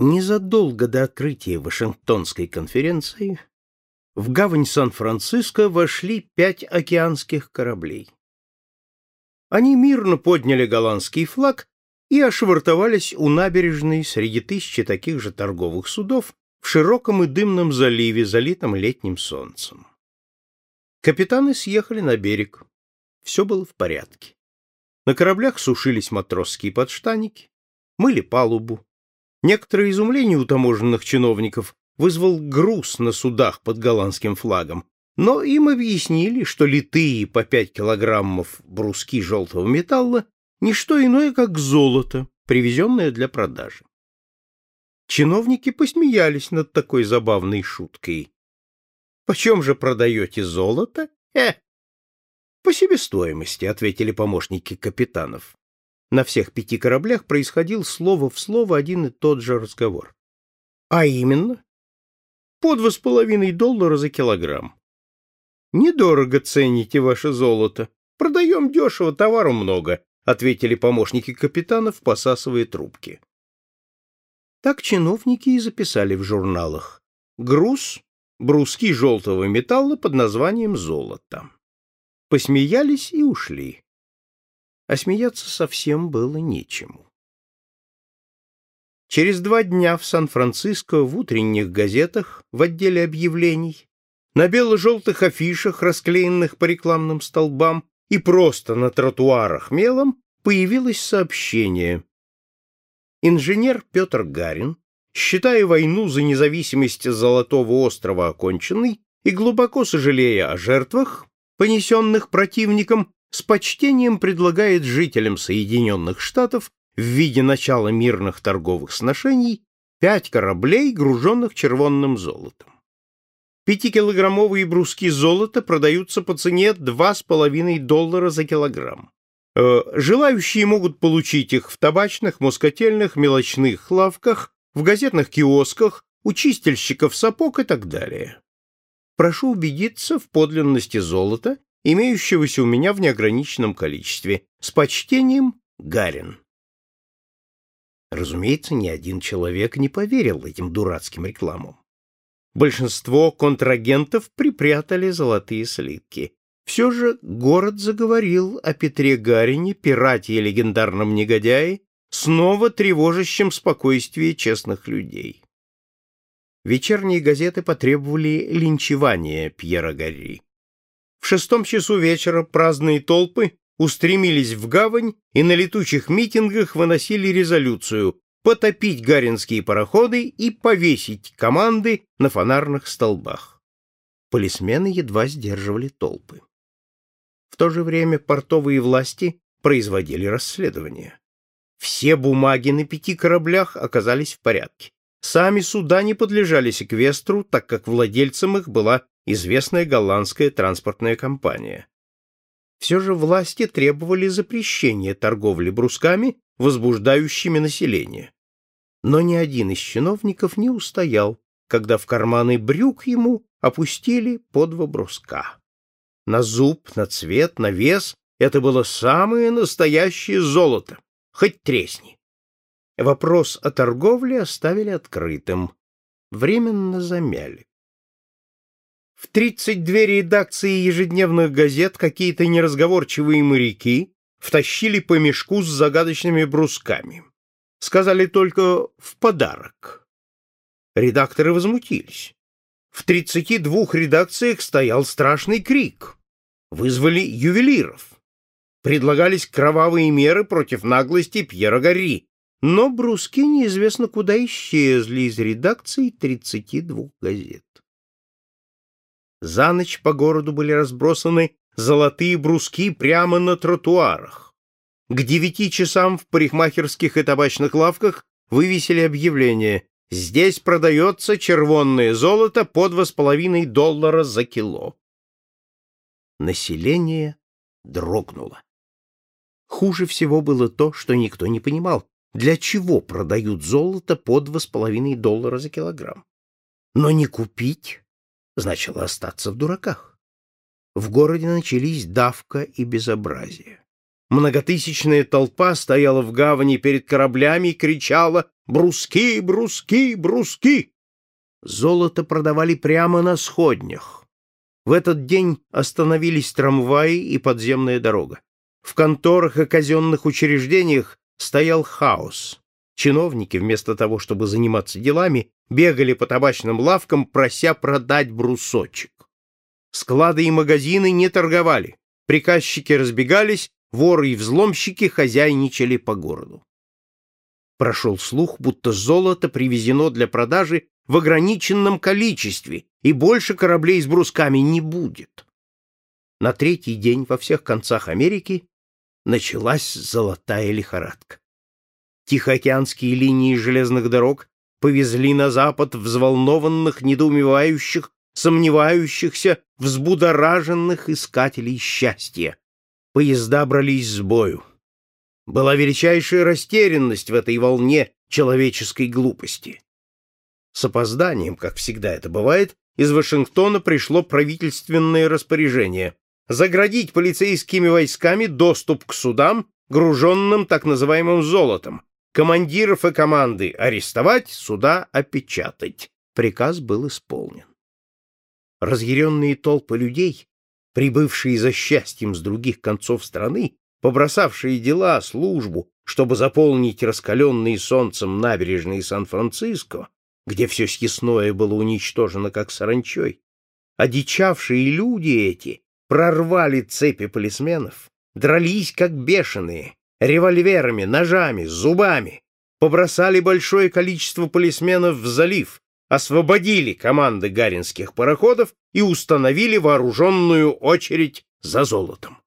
Незадолго до открытия Вашингтонской конференции в гавань Сан-Франциско вошли пять океанских кораблей. Они мирно подняли голландский флаг и ошвартовались у набережной среди тысячи таких же торговых судов в широком и дымном заливе, залитом летним солнцем. Капитаны съехали на берег. Все было в порядке. На кораблях сушились матросские подштаники, мыли палубу, Некоторое изумление у таможенных чиновников вызвал груз на судах под голландским флагом, но им объяснили, что литые по 5 килограммов бруски желтого металла — не что иное, как золото, привезенное для продажи. Чиновники посмеялись над такой забавной шуткой. «Почем же продаете золото?» «Э!» «По себестоимости», — ответили помощники капитанов. На всех пяти кораблях происходил слово в слово один и тот же разговор. А именно, по два с половиной доллара за килограмм. Недорого цените ваше золото. Продаем дешево, товару много, ответили помощники капитанов, посасывая трубки. Так чиновники и записали в журналах. Груз, бруски желтого металла под названием золото. Посмеялись и ушли а смеяться совсем было нечему. Через два дня в Сан-Франциско в утренних газетах в отделе объявлений, на бело-желтых афишах, расклеенных по рекламным столбам, и просто на тротуарах мелом появилось сообщение. Инженер Петр Гарин, считая войну за независимость Золотого острова оконченной и глубоко сожалея о жертвах, понесенных противником, с почтением предлагает жителям Соединенных Штатов в виде начала мирных торговых сношений пять кораблей, груженных червонным золотом. Пятикилограммовые бруски золота продаются по цене 2,5 доллара за килограмм. Э, желающие могут получить их в табачных, мускательных, мелочных лавках, в газетных киосках, у чистильщиков сапог и так далее. Прошу убедиться в подлинности золота имеющегося у меня в неограниченном количестве. С почтением, Гарин. Разумеется, ни один человек не поверил этим дурацким рекламам. Большинство контрагентов припрятали золотые слитки. Все же город заговорил о Петре Гарине, пирате и легендарном негодяе, снова тревожащем спокойствие честных людей. Вечерние газеты потребовали линчевания Пьера Гарри. В шестом часу вечера праздные толпы устремились в гавань и на летучих митингах выносили резолюцию потопить гаринские пароходы и повесить команды на фонарных столбах. Полисмены едва сдерживали толпы. В то же время портовые власти производили расследование. Все бумаги на пяти кораблях оказались в порядке. Сами суда не подлежали секвестру, так как владельцем их была известная голландская транспортная компания. Все же власти требовали запрещения торговли брусками, возбуждающими население. Но ни один из чиновников не устоял, когда в карманы брюк ему опустили по два бруска. На зуб, на цвет, на вес это было самое настоящее золото, хоть тресни. Вопрос о торговле оставили открытым, временно замяли. В 32 редакции ежедневных газет какие-то неразговорчивые моряки втащили по мешку с загадочными брусками. Сказали только «в подарок». Редакторы возмутились. В 32 редакциях стоял страшный крик. Вызвали ювелиров. Предлагались кровавые меры против наглости Пьера Гарри, но бруски неизвестно куда исчезли из редакций 32 газет. За ночь по городу были разбросаны золотые бруски прямо на тротуарах. К девяти часам в парикмахерских и табачных лавках вывесили объявление «Здесь продается червонное золото по два с половиной доллара за кило». Население дрогнуло. Хуже всего было то, что никто не понимал, для чего продают золото по два с половиной доллара за килограмм. Но не купить значило остаться в дураках. В городе начались давка и безобразие. Многотысячная толпа стояла в гавани перед кораблями и кричала «Бруски, бруски, бруски!». Золото продавали прямо на сходнях. В этот день остановились трамваи и подземная дорога. В конторах и казенных учреждениях стоял хаос. Чиновники, вместо того, чтобы заниматься делами, бегали по табачным лавкам, прося продать брусочек. Склады и магазины не торговали. Приказчики разбегались, воры и взломщики хозяйничали по городу. Прошел слух, будто золото привезено для продажи в ограниченном количестве, и больше кораблей с брусками не будет. На третий день во всех концах Америки началась золотая лихорадка. Тихоокеанские линии железных дорог повезли на запад взволнованных, недоумевающих, сомневающихся, взбудораженных искателей счастья. Поезда брались с бою. Была величайшая растерянность в этой волне человеческой глупости. С опозданием, как всегда это бывает, из Вашингтона пришло правительственное распоряжение заградить полицейскими войсками доступ к судам, груженным так называемым золотом, командиров и команды арестовать, суда опечатать. Приказ был исполнен. Разъяренные толпы людей, прибывшие за счастьем с других концов страны, побросавшие дела, службу, чтобы заполнить раскаленные солнцем набережные Сан-Франциско, где все съестное было уничтожено как саранчой, одичавшие люди эти прорвали цепи полисменов, дрались как бешеные, револьверами, ножами, зубами, побросали большое количество полисменов в залив, освободили команды гаринских пароходов и установили вооруженную очередь за золотом.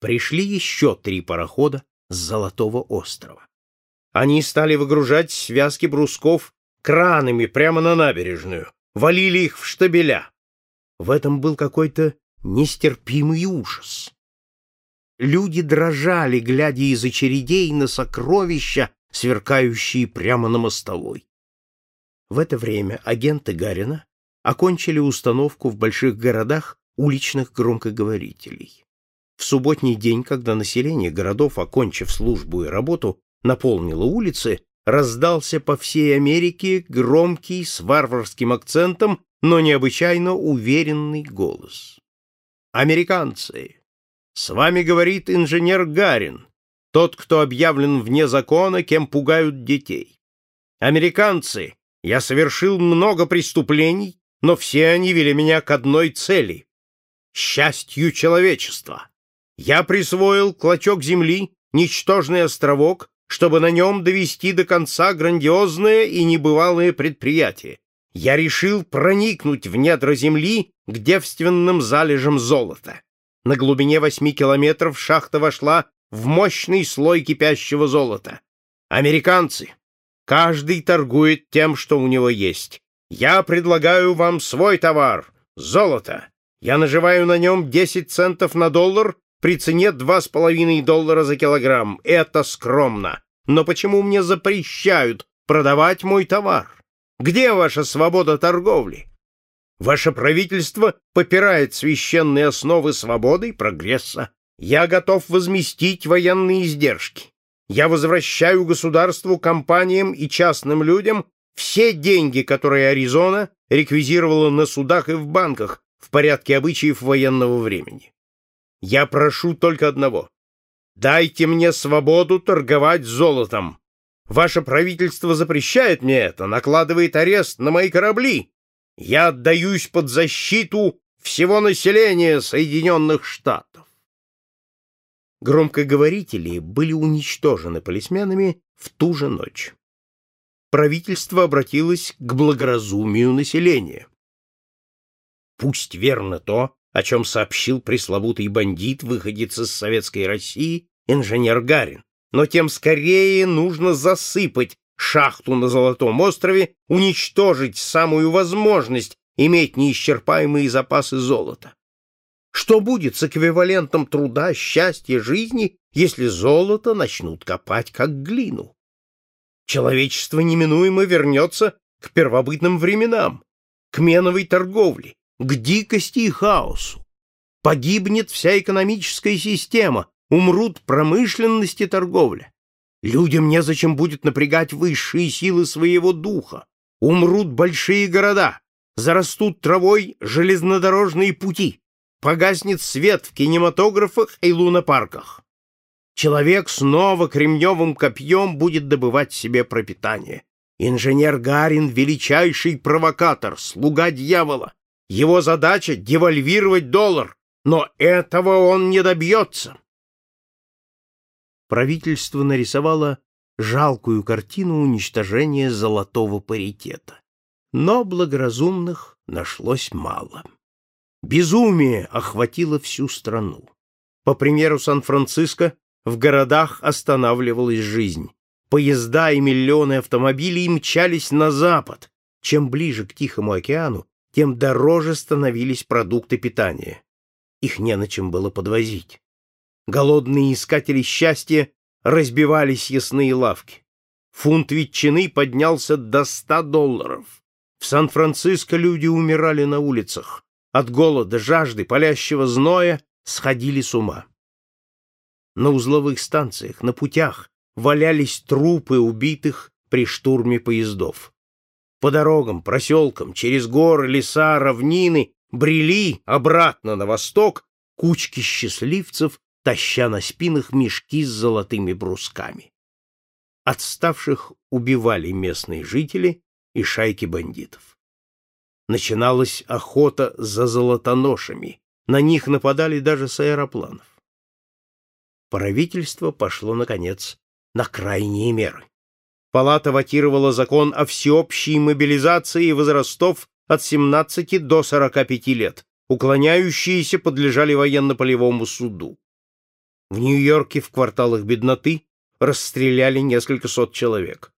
Пришли еще три парохода с Золотого острова. Они стали выгружать связки брусков кранами прямо на набережную, валили их в штабеля. В этом был какой-то нестерпимый ужас. Люди дрожали, глядя из очередей на сокровища, сверкающие прямо на мостовой. В это время агенты Гарина окончили установку в больших городах уличных громкоговорителей. В субботний день, когда население городов, окончив службу и работу, наполнило улицы, раздался по всей Америке громкий, с варварским акцентом, но необычайно уверенный голос. «Американцы! С вами говорит инженер Гарин, тот, кто объявлен вне закона, кем пугают детей. Американцы! Я совершил много преступлений, но все они вели меня к одной цели — счастью человечества. Я присвоил клочок земли, ничтожный островок, чтобы на нем довести до конца грандиозное и небывалое предприятие. Я решил проникнуть в недра земли к девственным залежам золота. На глубине восьми километров шахта вошла в мощный слой кипящего золота. Американцы, Каждый торгует тем, что у него есть. Я предлагаю вам свой товар — золото. Я наживаю на нем 10 центов на доллар при цене 2,5 доллара за килограмм. Это скромно. Но почему мне запрещают продавать мой товар? Где ваша свобода торговли? Ваше правительство попирает священные основы свободы и прогресса. Я готов возместить военные издержки. Я возвращаю государству, компаниям и частным людям все деньги, которые Аризона реквизировала на судах и в банках в порядке обычаев военного времени. Я прошу только одного. Дайте мне свободу торговать золотом. Ваше правительство запрещает мне это, накладывает арест на мои корабли. Я отдаюсь под защиту всего населения Соединенных Штатов. Громкоговорители были уничтожены полисменами в ту же ночь. Правительство обратилось к благоразумию населения. Пусть верно то, о чем сообщил пресловутый бандит, выходец из советской России, инженер Гарин, но тем скорее нужно засыпать шахту на Золотом острове, уничтожить самую возможность иметь неисчерпаемые запасы золота. Что будет с эквивалентом труда, счастья, жизни, если золото начнут копать как глину? Человечество неминуемо вернется к первобытным временам, к меновой торговле, к дикости и хаосу. Погибнет вся экономическая система, умрут промышленность и торговля. Людям незачем будет напрягать высшие силы своего духа. Умрут большие города, зарастут травой железнодорожные пути, погаснет свет в кинематографах и лунопарках. Человек снова кремневым копьем будет добывать себе пропитание. Инженер Гарин — величайший провокатор, слуга дьявола. Его задача — девальвировать доллар, но этого он не добьется. Правительство нарисовало жалкую картину уничтожения золотого паритета. Но благоразумных нашлось мало. Безумие охватило всю страну. По примеру Сан-Франциско, в городах останавливалась жизнь. Поезда и миллионы автомобилей мчались на запад. Чем ближе к Тихому океану, тем дороже становились продукты питания. Их не на чем было подвозить. Голодные искатели счастья разбивали съестные лавки. Фунт ветчины поднялся до ста долларов. В Сан-Франциско люди умирали на улицах. От голода, жажды, палящего зноя сходили с ума. На узловых станциях, на путях валялись трупы убитых при штурме поездов. По дорогам, проселкам, через горы, леса, равнины брели обратно на восток кучки счастливцев таща на спинах мешки с золотыми брусками. Отставших убивали местные жители и шайки бандитов. Начиналась охота за золотоношами, на них нападали даже с аэропланов. Правительство пошло, наконец, на крайние меры. Палата ватировала закон о всеобщей мобилизации возрастов от 17 до 45 лет. Уклоняющиеся подлежали военно-полевому суду. В Нью-Йорке в кварталах бедноты расстреляли несколько сот человек.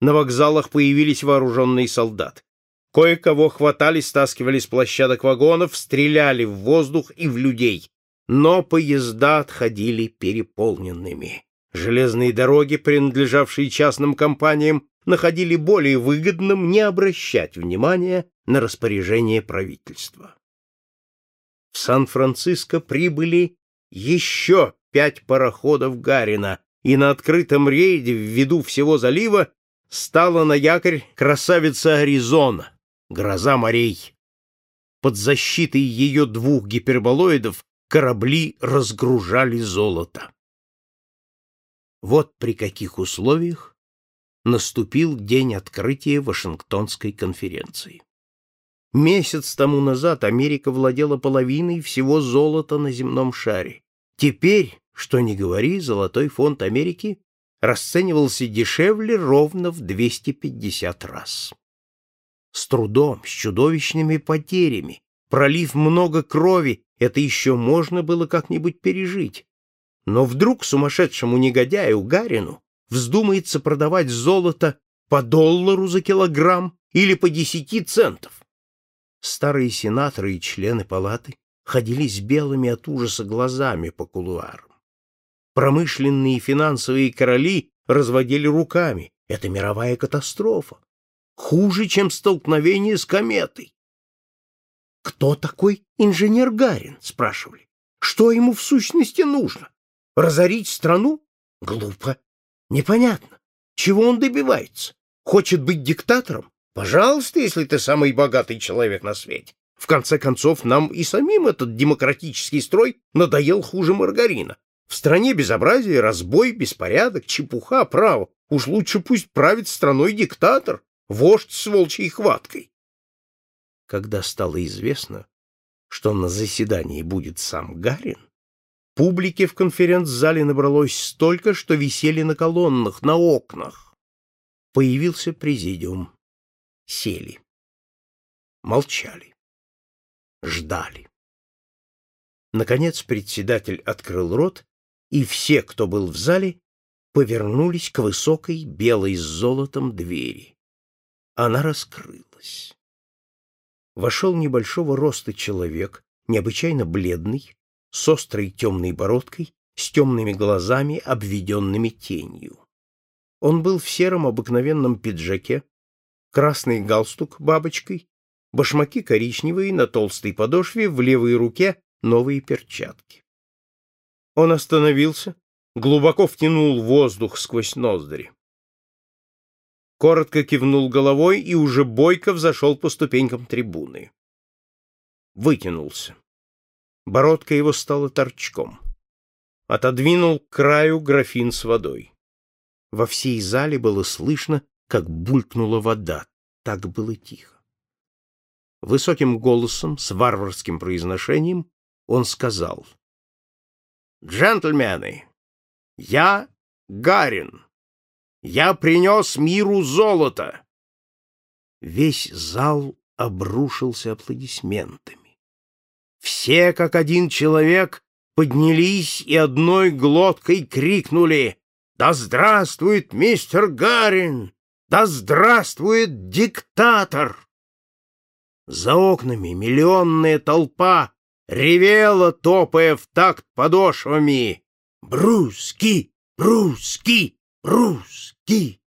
На вокзалах появились вооруженные солдаты. Кое-кого хватали, стаскивали с площадок вагонов, стреляли в воздух и в людей. Но поезда отходили переполненными. Железные дороги, принадлежавшие частным компаниям, находили более выгодным не обращать внимания на распоряжение правительства. В Сан-Франциско прибыли еще пять пароходов Гарина, и на открытом рейде в виду всего залива стала на якорь красавица Аризона, гроза морей. Под защитой ее двух гиперболоидов корабли разгружали золото. Вот при каких условиях наступил день открытия Вашингтонской конференции. Месяц тому назад Америка владела половиной всего золота на земном шаре. Теперь что ни говори, золотой фонд Америки расценивался дешевле ровно в 250 раз. С трудом, с чудовищными потерями, пролив много крови, это еще можно было как-нибудь пережить. Но вдруг сумасшедшему негодяю Гарину вздумается продавать золото по доллару за килограмм или по десяти центов. Старые сенаторы и члены палаты ходили с белыми от ужаса глазами по кулуарам. Промышленные и финансовые короли разводили руками. Это мировая катастрофа. Хуже, чем столкновение с кометой. «Кто такой инженер Гарин?» — спрашивали. «Что ему в сущности нужно? Разорить страну? Глупо. Непонятно. Чего он добивается? Хочет быть диктатором? Пожалуйста, если ты самый богатый человек на свете. В конце концов, нам и самим этот демократический строй надоел хуже маргарина. В стране безобразие, разбой, беспорядок, чепуха, право. Уж лучше пусть правит страной диктатор, вождь с волчьей хваткой. Когда стало известно, что на заседании будет сам Гарин, публики в конференц-зале набралось столько, что висели на колоннах, на окнах. Появился президиум. Сели. Молчали. Ждали. Наконец председатель открыл рот и все, кто был в зале, повернулись к высокой, белой с золотом двери. Она раскрылась. Вошел небольшого роста человек, необычайно бледный, с острой темной бородкой, с темными глазами, обведенными тенью. Он был в сером обыкновенном пиджаке, красный галстук бабочкой, башмаки коричневые на толстой подошве, в левой руке новые перчатки. Он остановился, глубоко втянул воздух сквозь ноздри. Коротко кивнул головой и уже бойко взошел по ступенькам трибуны. Вытянулся. Бородка его стала торчком. Отодвинул к краю графин с водой. Во всей зале было слышно, как булькнула вода. Так было тихо. Высоким голосом, с варварским произношением, он сказал. «Джентльмены, я Гарин. Я принес миру золото!» Весь зал обрушился аплодисментами. Все, как один человек, поднялись и одной глоткой крикнули «Да здравствует мистер Гарин! Да здравствует диктатор!» За окнами миллионная толпа ревела, топая в такт подошвами. «Бруски! Бруски! Бруски!»